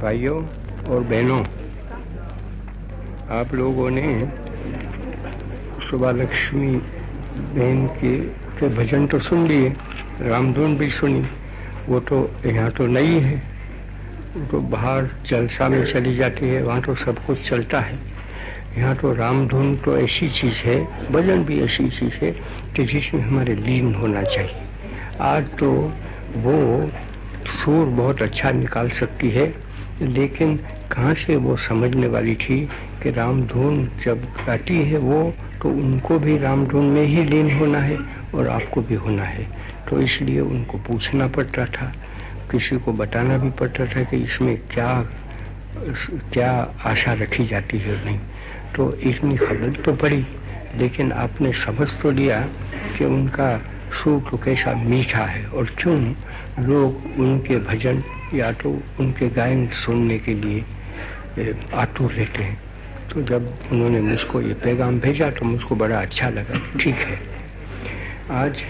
भाइयों और बहनों आप लोगों ने सुबह लक्ष्मी बहन के, के भजन तो सुन लिए रामधुन भी सुनी। वो तो यहाँ तो नहीं है। तो बाहर जलसा में चली जाती है वहाँ तो सब कुछ चलता है। यहाँ तो रामधुन तो ऐसी चीज़ है भजन भी ऐसी चीज़ है कि जिसमें हमारे लीन होना चाहिए। आज तो वो सुर बहुत अच्छा निकाल सकती है। लेकिन कहाँ से वो समझने वाली थी कि रामधुन जब गाती है वो तो उनको भी रामधुन में ही लीन होना है और आपको भी होना है। तो इसलिए उनको पूछना पड़ता था, किसी को बताना भी पड़ता था कि इसमें क्या क्या आशा रखी जाती है नहीं। तो इतनी खबर तो पड़ी, लेकिन आपने समझ तो लिया कि उनका तो कैसा मीठा है और क्यों लोग उनके भजन या तो उनके गायन सुनने के लिए आतुर रहते हैं? तो जब उन्होंने मुझको ये पैगाम भेजा तो मुझको बड़ा अच्छा लगा। ठीक है। आज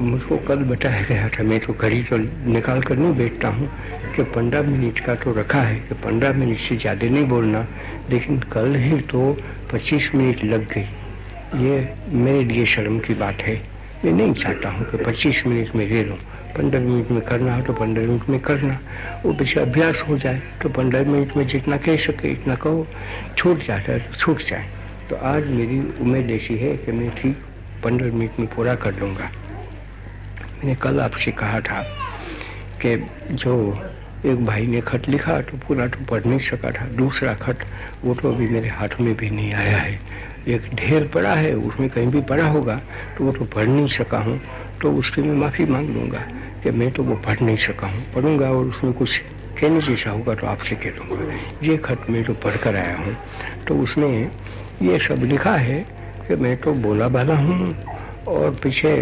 मुझको कल बताया गया था, मैं तो घड़ी तो निकाल कर नहीं बैठता हूँ कि पंद्रह मिनट का तो रखा है कि पंद्रह मिनट से ज़्यादा नहीं बोलना, लेकिन कल ही तो पच्चीस मिनट लग गई। ये मेरे लिए शर्म की बात है। मैं नहीं चाहता हूँ कि पच्चीस मिनट में ले लो, पंद्रह मिनट में करना हो तो पंद्रह मिनट में करना, वो पीछे अभ्यास हो जाए तो पंद्रह मिनट में जितना कह सके इतना कहो, छूट जाता है छूट जाए। तो आज मेरी उम्मीद ऐसी है कि मैं ठीक पंद्रह मिनट में पूरा कर लूँगा। मैंने कल आपसे कहा था कि जो एक भाई ने खत लिखा तो पूरा तो पढ़ नहीं सका था, दूसरा खत वो तो अभी मेरे हाथ में भी नहीं आया है। एक ढेर पड़ा है, उसमें कहीं भी पड़ा होगा तो वो तो पढ़ नहीं सका हूँ। तो उसकी मैं माफ़ी मांग लूँगा कि मैं तो वो पढ़ नहीं सका हूँ। पढ़ूँगा और उसमें कुछ कहने जैसा होगा तो आपसे कह दूँगा। ये खत मैं जो पढ़ कर आया हूँ। तो उसने ये सब लिखा है कि मैं तो बोला बाला हूँ और पीछे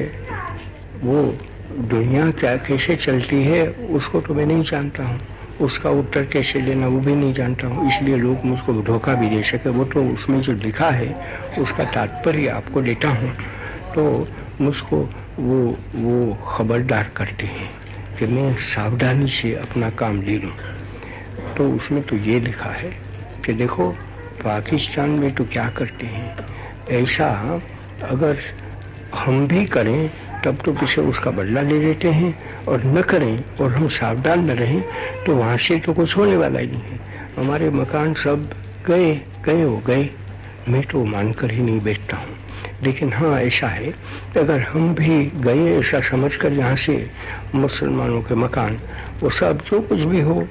वो दुनिया क्या, कैसे चलती है, उसको तो मैं नहीं जानता हूँ। उसका उत्तर कैसे लेना वो भी नहीं जानता हूँ। इसलिए लोग मुझको धोखा भी दे सके। वो तो उसमें जो लिखा है, उसका तात्पर्य आपको लेता हूँ। तो मुझको वो वो खबरदार करते हैं कि मैं सावधानी से अपना काम ले लूँ। तो उसमें तो ये लिखा है कि देखो, पाकिस्तान में तो क्या करते हैं? ऐसा अगर हम भी करें तब तो पीछे उसका बदला ले लेते हैं और न करें और हम सावधान न रहें तो वहाँ से तो कुछ होने वाला ही नहीं है। हमारे मकान सब गए गए हो गए। मैं तो मानकर ही नहीं बैठता हूँ। लेकिन हाँ ऐसा है अगर हम भी गए, ऐसा समझकर यहाँ से मुसलमानों के मकान, वो सब जो कुछ भी हो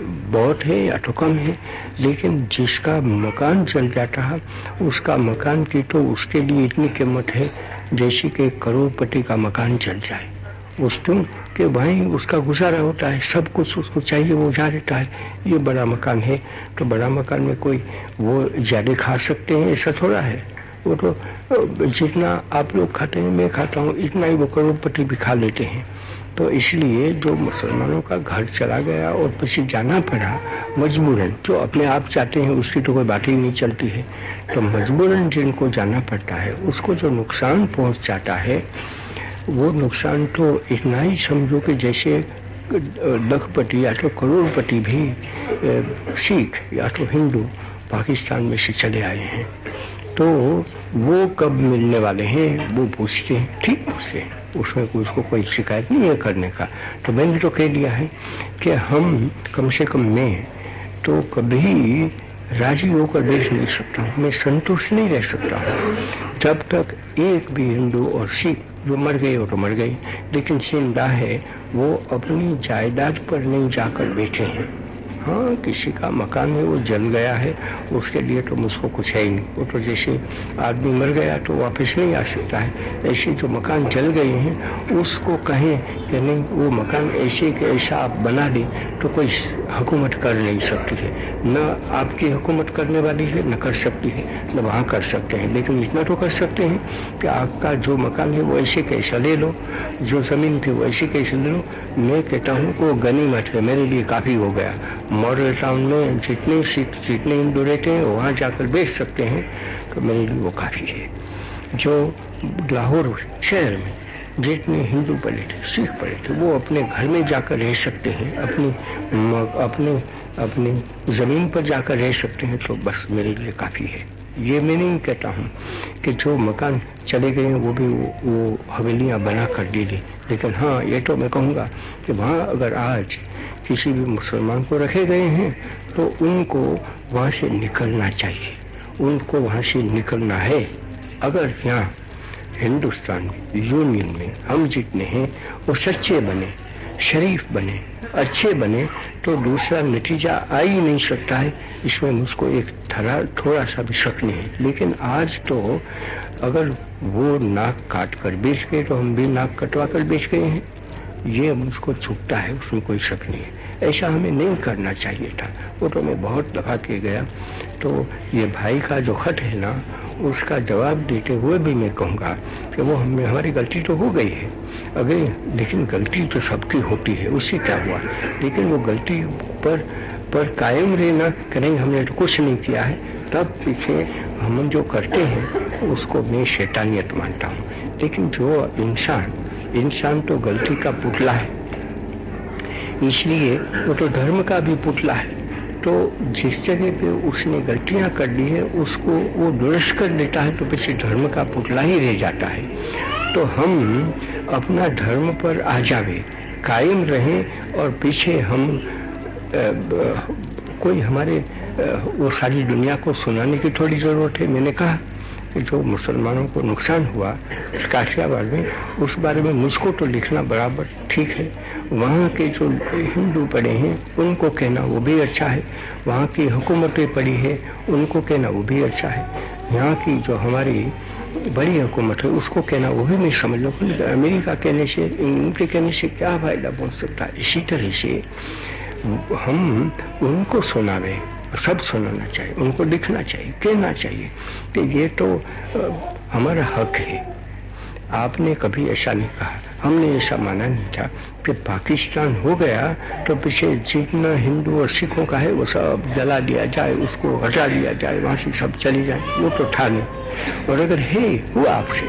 बहुत है या तो कम है, लेकिन जिसका मकान चल जाता है, उसका मकान की तो उसके लिए इतनी कीमत है, जैसे कि करोड़पति का मकान चल जाए। उस क्यों कि भाई उसका गुजारा होता है, सब कुछ उसको चाहिए, वो जा देता है। ये बड़ा मकान है तो बड़ा मकान में कोई वो ज़्यादा खा सकते हैं, ऐसा थोड़ा है। वो तो जितना आप लोग खाते हैं, मैं खाता हूँ, इतना ही वो करोड़पति भी खा लेते हैं। तो इसलिए जो मुसलमानों का घर चला गया और पीछे जाना पड़ा, मजबूरन, जो अपने आप चाहते हैं उसकी तो कोई बात ही नहीं चलती है। तो मजबूरन जिनको जाना पड़ता है, उसको जो नुकसान पहुँच जाता है, वो नुकसान तो इतना ही समझो कि जैसे लखपति या तो करोड़पति भी सिख या तो हिंदू पाकिस्तान में से चले आए हैं। तो वो कब मिलने वाले हैं, वो पूछते हैं। ठीक पूछते हैं। उसमें कोई उसको कोई शिकायत नहीं है करने का। तो मैंने तो कह दिया है कि हम कम से कम मैं तो कभी राज़ी होकर देख नहीं सकता हूँ। मैं संतुष्ट नहीं रह सकता हूँ। जब तक एक भी हिंदू और सिख जो मर गए हो तो मर गए। लेकिन ज़िंदा है, वो अपनी जायदाद पर नहीं जाकर बैठे हैं। हाँ किसी का मकान है, वो जल गया है, उसके लिए तो मुझको कुछ है ही नहीं। वो तो जैसे आदमी मर गया तो वापस नहीं आ सकता है। ऐसे जो मकान जल गए हैं, उसको कहें कि नहीं, वो मकान ऐसे के ऐसा आप बना दें तो कोई हुकूमत कर नहीं सकती है। न आपकी हुकूमत करने वाली है, न कर सकती है। न वहाँ कर सकते हैं। लेकिन इतना तो कर सकते हैं कि आपका जो मकान है वो ऐसे कैसा ले लो, जो ज़मीन थी वो ऐसे कैसे ले लो। मैं कहता हूँ, वो गनीमत है। मेरे लिए काफ़ी हो गया। मॉडल टाउन में जितने सिख जितने हिंदू रहते हैं, वहाँ जाकर बेच सकते हैं। तो मेरे लिए वो काफ़ी है। जो लाहौर शहर में जितने हिंदू पढ़े थे सिख पढ़े थे वो अपने घर में जाकर रह सकते हैं अपनी अपने अपनी ज़मीन पर जाकर रह सकते हैं तो बस मेरे लिए काफ़ी है। ये मैं नहीं कहता हूँ कि जो मकान चले गए हैं वो भी वो, वो हवेलियाँ बना कर दे दी। लेकिन हाँ ये तो मैं कहूँगा कि वहाँ अगर आज किसी भी मुसलमान को रखे गए हैं तो उनको वहाँ से निकलना चाहिए। उनको वहाँ से निकलना है। अगर यहाँ हिंदुस्तान यूनियन में हम जितने हैं, वो सच्चे बने, शरीफ बने, अच्छे बने तो दूसरा नतीजा आ ही नहीं सकता है। इसमें मुझको एक थरा थोड़ा सा भी शक नहीं है। लेकिन आज तो अगर वो नाक काट कर बेच गए तो हम भी नाक कटवा कर बेच गए हैं। ये मुझको छुपता है, उसमें कोई शक नहीं है। ऐसा हमें नहीं करना चाहिए था। वो तो मैं बहुत दफ़ा के गया। तो ये भाई का जो खत है ना उसका जवाब देते हुए भी मैं कहूँगा कि वो हमें हमारी गलती तो हो गई है। अगर लेकिन गलती तो सबकी होती है, उससे क्या हुआ? लेकिन वो गलती पर पर कायम रहना कि नहीं हमने तो कुछ नहीं किया है। तब पीछे हम जो करते हैं, उसको मैं शैतानियत मानता हूँ। लेकिन जो इंसान इंसान तो गलती का पुतला है। इसलिए वो तो धर्म का भी पुतला है। तो जिस जगह पे उसने गलतियाँ कर दी है उसको वो दुरुस्त कर देता है तो पीछे धर्म का पुतला ही रह जाता है। तो हम अपना धर्म पर आ जावे कायम रहें और पीछे हम आ, कोई हमारे वो सारी दुनिया को सुनाने की थोड़ी ज़रूरत है मैंने कहा। कि जो मुसलमानों को नुकसान हुआ काशियाबाद में, उस बारे में मुझको तो लिखना बराबर ठीक है। वहाँ के जो हिंदू पड़े हैं, उनको कहना वो भी अच्छा है। वहाँ की हुकूमतें पड़ी है, उनको कहना वो भी अच्छा है। यहाँ की जो हमारी बड़ी हुकूमत है, उसको कहना वो भी मैं समझ लो। अमेरिका कहने से, उनके कहने से क्या फ़ायदा पहुँच सकता? इसी तरह से हम उनको सुना सुनावे। सब सुनाना चाहिए, उनको दिखना चाहिए, कहना चाहिए कि ये तो हमारा हक है। आपने कभी ऐसा नहीं कहा। हमने ऐसा माना नहीं था कि पाकिस्तान हो गया तो पीछे जितना हिंदू और सिखों का है, वो सब जला दिया जाए, उसको हटा दिया जाए, वहाँ से सब चली जाए, वो तो था नहीं। और अगर है, वो आपसे,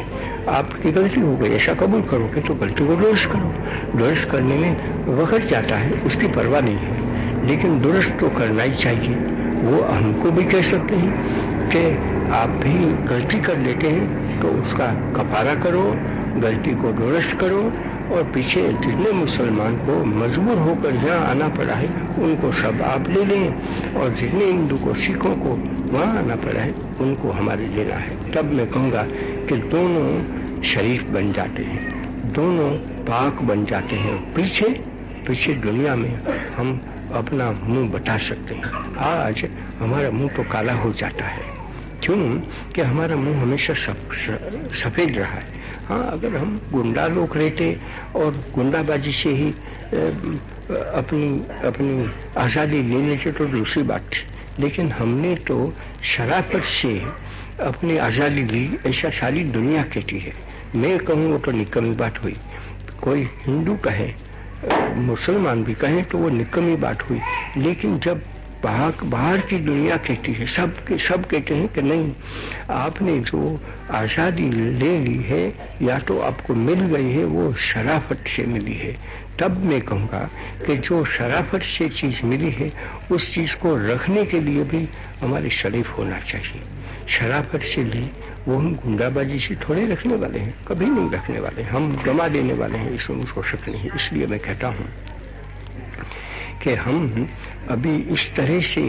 आपकी गलती हो गई, ऐसा कबूल करोगे तो गलती को दुरुस्त करो। दुरुस्त करने में वक्त जाता है, उसकी परवाह नहीं है। लेकिन दुरुस्त तो करना ही चाहिए। वो हमको भी कह सकते हैं कि आप भी गलती कर लेते हैं तो उसका कपारा करो, गलती को दुरुस्त करो और पीछे जितने मुसलमान को मजबूर होकर यहाँ आना पड़ा है, उनको सब आप ले लें और जितने हिंदू को, सिखों को वहाँ आना पड़ा है, उनको हमारे लेना है। तब मैं कहूँगा कि दोनों शरीफ बन जाते हैं, दोनों पाक बन जाते हैं। पीछे पीछे दुनिया में हम अपना मुँह बता सकते हैं। आज हमारा मुँह तो काला हो जाता है। क्यों? कि हमारा मुँह हमेशा सफ़ेद रहा है। हाँ अगर हम गुंडा लोग रहते और गुंडाबाजी से ही अपनी अपनी आज़ादी ले लेते तो दूसरी बात। थी लेकिन हमने तो शराफत से अपनी आज़ादी ली, ऐसा सारी दुनिया कहती है। मैं कहूँ तो निकमी बात हुई। कोई हिंदू कहे मुसलमान भी कहें तो वो निकमी बात हुई। लेकिन जब बाहर बाहर की दुनिया कहती है, सब के सब कहते हैं कि नहीं, आपने जो आज़ादी ले ली है, या तो आपको मिल गई है, वो शराफत से मिली है। तब मैं कहूँगा कि जो शराफत से चीज़ मिली है, उस चीज़ को रखने के लिए भी हमारे शरीफ होना चाहिए। शराफत से ली वो हम गुंडाबाजी से थोड़े रखने वाले हैं, कभी नहीं रखने वाले, हम गमा देने वाले हैं इसमें मुझको शक नहीं इसलिए मैं कहता हूँ कि हम अभी इस तरह से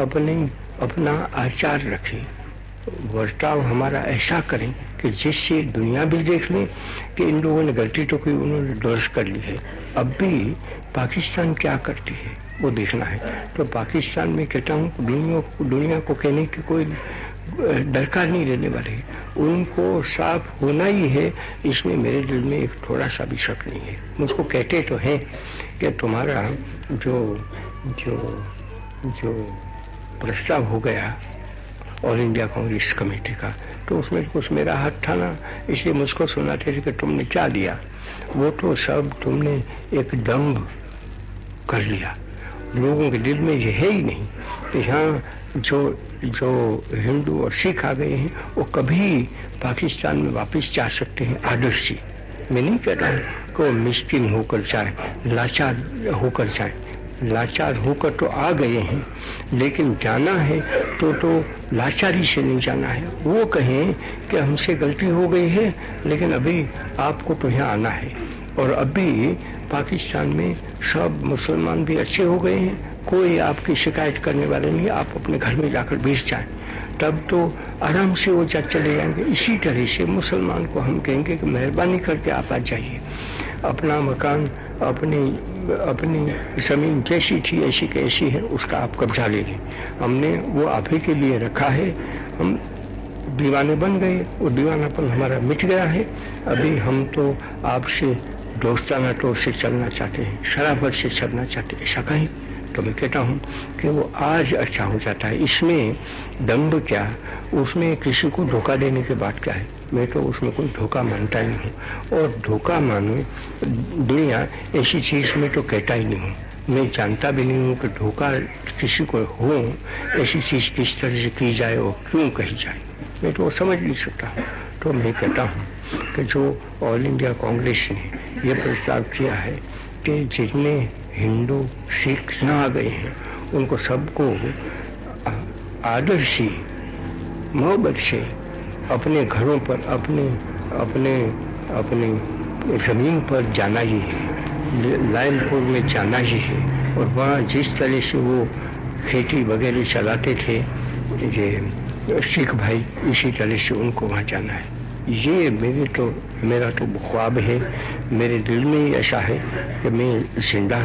अपने, अपना आचार रखें वर्ताव हमारा ऐसा करें कि जिससे दुनिया भी देख ले कि इन लोगों ने गलती तो कोई उन्होंने दुरुस्त कर ली है, अब भी पाकिस्तान क्या करती है? वो देखना है। तो पाकिस्तान में कहता हूँ दुनिया दुनिया को कहने की कोई दरकार नहीं रहने वाले। उनको साफ़ होना ही है इसमें मेरे दिल में एक थोड़ा सा भी शक नहीं है। मुझको कहते तो हैं कि तुम्हारा जो जो जो प्रस्ताव हो गया ऑल इंडिया कांग्रेस कमेटी का तो उसमें कुछ मेरा हाथ था ना, इसलिए मुझको सुनाते थे कि तुमने क्या दिया। वो तो सब तुमने एक दम्भ कर लिया। लोगों के दिल में ये है ही नहीं कि यहाँ जो जो हिंदू और सिख आ गए हैं, वो कभी पाकिस्तान में वापस जा सकते हैं। आदर्श जी, मैं नहीं कह रहा हूँ कि वो मिस्किन होकर जाए, लाचार होकर जाए। लाचार होकर तो आ गए हैं, लेकिन जाना है तो तो लाचारी से नहीं जाना है। वो कहें कि हमसे गलती हो गई है, लेकिन अभी आपको तो यहाँ आना है। और अभी पाकिस्तान में सब मुसलमान भी अच्छे हो गए हैं। कोई आपकी शिकायत करने वाले नहीं, आप अपने घर में जाकर बेच जाए। तब तो आराम से वो जा चले जाएँगे। इसी तरह से मुसलमान को हम कहेंगे कि मेहरबानी करके आप आ जाइए। अपना मकान, अपनी अपनी ज़मीन जैसी थी, ऐसी कैसी है, उसका आप कब्जा ले लें। हमने वो आप ही के लिए रखा है। हम दीवाने बन गए, वो दीवानापन हमारा मिट गया है। अभी हम तो आपसे दोस्ताना तौर से चलना चाहते हैं शराफत से चलना चाहते हैं। ऐसा कहीं तो मैं कहता हूँ कि वो आज अच्छा हो जाता है। इसमें दम्ब क्या? उसमें किसी को धोखा देने के बाद क्या है? मैं तो उसमें कोई धोखा मानता ही नहीं हूँ। और धोखा मानो दुनिया ऐसी चीज़ में तो कहता ही नहीं हूँ। मैं जानता भी नहीं हूँ कि धोखा किसी को हो, ऐसी चीज़ किस तरह से की जाए और क्यों कही जाए। मैं तो समझ नहीं सकता। तो मैं कहता हूँ कि जो ऑल इंडिया कांग्रेस ने यह प्रस्ताव किया है कि जितने हिंदू, सिख आ गए हैं, उनको सबको आदर से मोहब्बत से अपने घरों पर, अपने अपने अपने ज़मीन पर जाना ही है लायनपुर में जाना ही है। और वहाँ जिस तरह से वो खेती वगैरह चलाते थे, ये सिख भाई इसी तरह से उनको वहाँ जाना है। ये मेरे तो मेरा तो ख्वाब है, मेरे दिल में ही ऐसा है कि मैं ज़िंदा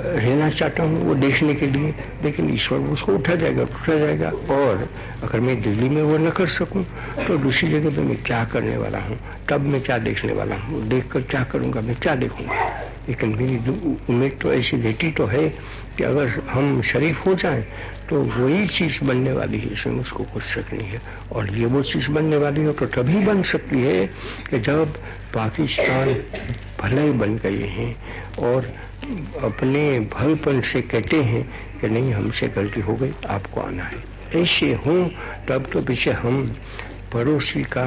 रहना चाहता हूँ वो देखने के लिए, लेकिन ईश्वर उसको उठा जाएगा उठा जाएगा, और अगर मैं दिल्ली में वो न कर सकूँ तो दूसरी जगह पे मैं क्या करने वाला हूँ, तब मैं क्या देखने वाला हूँ देख कर क्या करूँगा, मैं क्या देखूँगा? लेकिन मेरी उम्मीद तो ऐसी रहती तो है कि अगर हम शरीफ हो जाएँ तो वही चीज़ बनने वाली है, इसमें उसको कुछ शक नहीं है। और ये वो चीज़ बनने वाली हो तो तभी बन सकती है कि जब पाकिस्तान भले ही बन गए हैं और अपने भलपन से कहते हैं कि नहीं, हमसे गलती हो गई, आपको आना है। ऐसे हूँ, तब तो पीछे हम पड़ोसी का